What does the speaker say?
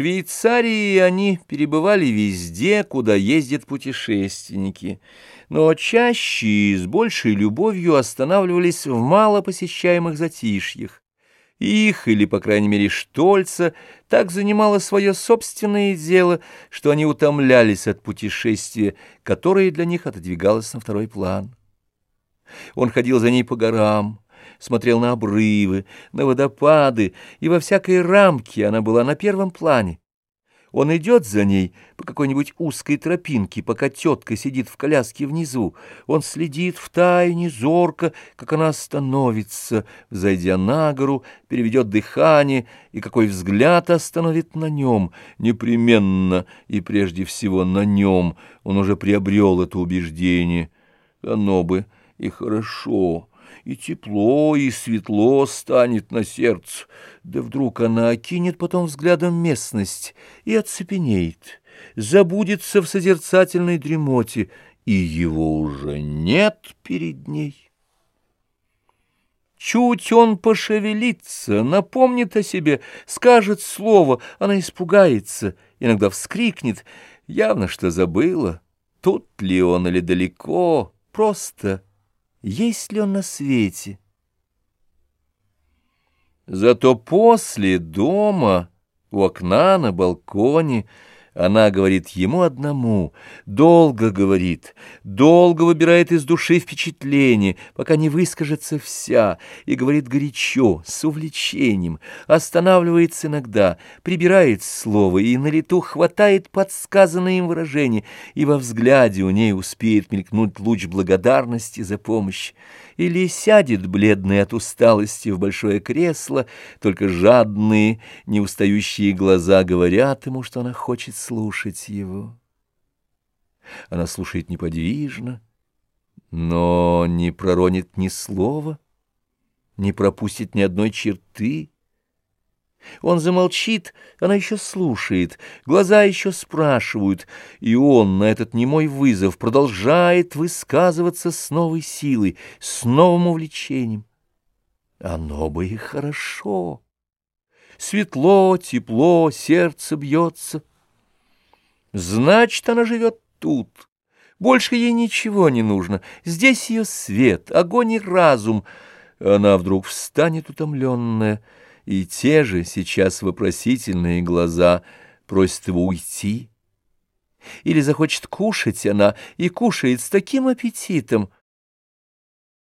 Швейцарии они перебывали везде, куда ездят путешественники, но чаще и с большей любовью останавливались в малопосещаемых затишьях. Их, или, по крайней мере, Штольца, так занимало свое собственное дело, что они утомлялись от путешествия, которое для них отодвигалось на второй план. Он ходил за ней по горам, смотрел на обрывы, на водопады, и во всякой рамке она была на первом плане. Он идет за ней по какой-нибудь узкой тропинке, пока тетка сидит в коляске внизу. Он следит в тайне зорко, как она остановится, взойдя на гору, переведет дыхание, и какой взгляд остановит на нем, непременно и прежде всего на нем. Он уже приобрел это убеждение. Оно бы и хорошо и тепло, и светло станет на сердце. Да вдруг она окинет потом взглядом местность и оцепенеет, забудется в созерцательной дремоте, и его уже нет перед ней. Чуть он пошевелится, напомнит о себе, скажет слово, она испугается, иногда вскрикнет, явно что забыла, тут ли он или далеко, просто есть ли он на свете. Зато после дома, у окна на балконе, она говорит ему одному, долго говорит, долго выбирает из души впечатление, пока не выскажется вся, и говорит горячо, с увлечением, останавливается иногда, прибирает слово и на лету хватает подсказанное им выражение, и во взгляде у ней успеет мелькнуть луч благодарности за помощь. Или сядет бледный от усталости в большое кресло, только жадные, неустающие глаза говорят ему, что она хочет слушать его. Она слушает неподвижно, но не проронит ни слова, не пропустит ни одной черты, он замолчит, она еще слушает, глаза еще спрашивают, и он на этот немой вызов продолжает высказываться с новой силой, с новым увлечением. Оно бы и хорошо. Светло, тепло, сердце бьется. Значит, она живет тут. Больше ей ничего не нужно. Здесь ее свет, огонь и разум. Она вдруг встанет утомленная, и те же сейчас вопросительные глаза просят его уйти. Или захочет кушать она, и кушает с таким аппетитом —